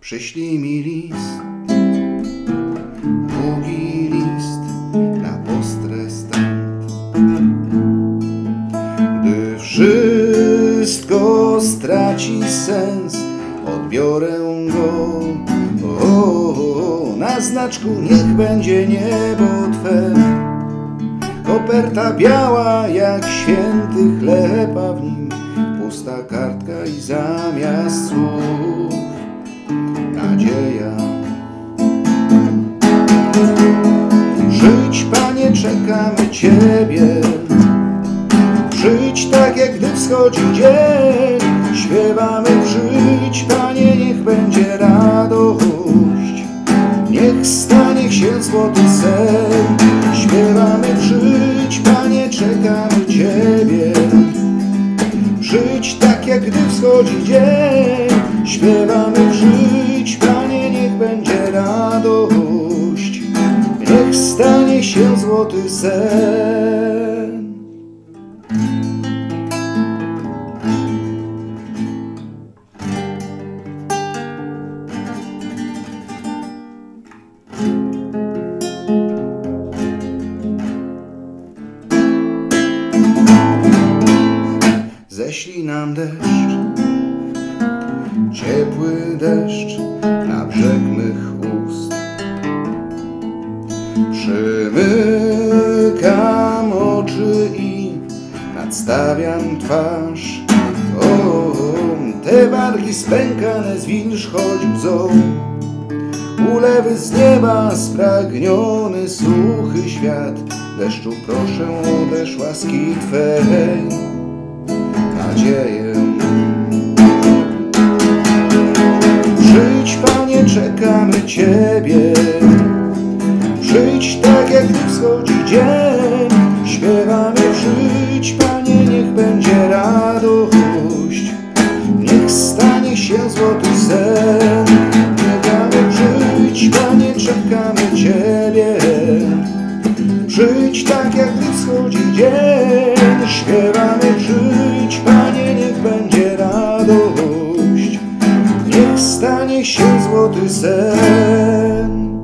Przyślij mi list, długi list na postrestant. Gdy wszystko straci sens, odbiorę go. O, na znaczku niech będzie niebo Twe. Koperta biała jak święty chleb, a w nim pusta kartka i zamiast słów nadzieja. Żyć, Panie, czekamy Ciebie. Żyć tak, jak gdy wschodzi dzień. Śpiewamy żyć, Panie, niech będzie radość. Niech stanie się złoty sen. Śpiewamy żyć, Panie, czekamy Ciebie. Żyć tak jak gdy wschodzi dzień Śpiewamy żyć, Panie, niech będzie radość Niech stanie się złoty sen Ześlij nam deszcz, ciepły deszcz na brzeg mych ust. Przymykam oczy i nadstawiam twarz. O, te wargi spękane zwilż choć łzą. Ulewy z nieba spragniony, suchy świat. Deszczu proszę o deszcz łaski Twej nadzieję. Przyjdź, Panie, czekamy Ciebie. Przyjdź tak, jak gdy wschodzi dzień. Śpiewamy, przyjdź, Panie, niech będzie radość. Niech stanie się złoty sen. Biegamy, przyjdź, Panie, czekamy Ciebie. Przyjdź tak, jak gdy wschodzi dzień. Śpiewamy, przyjdź. stanie się złoty sen.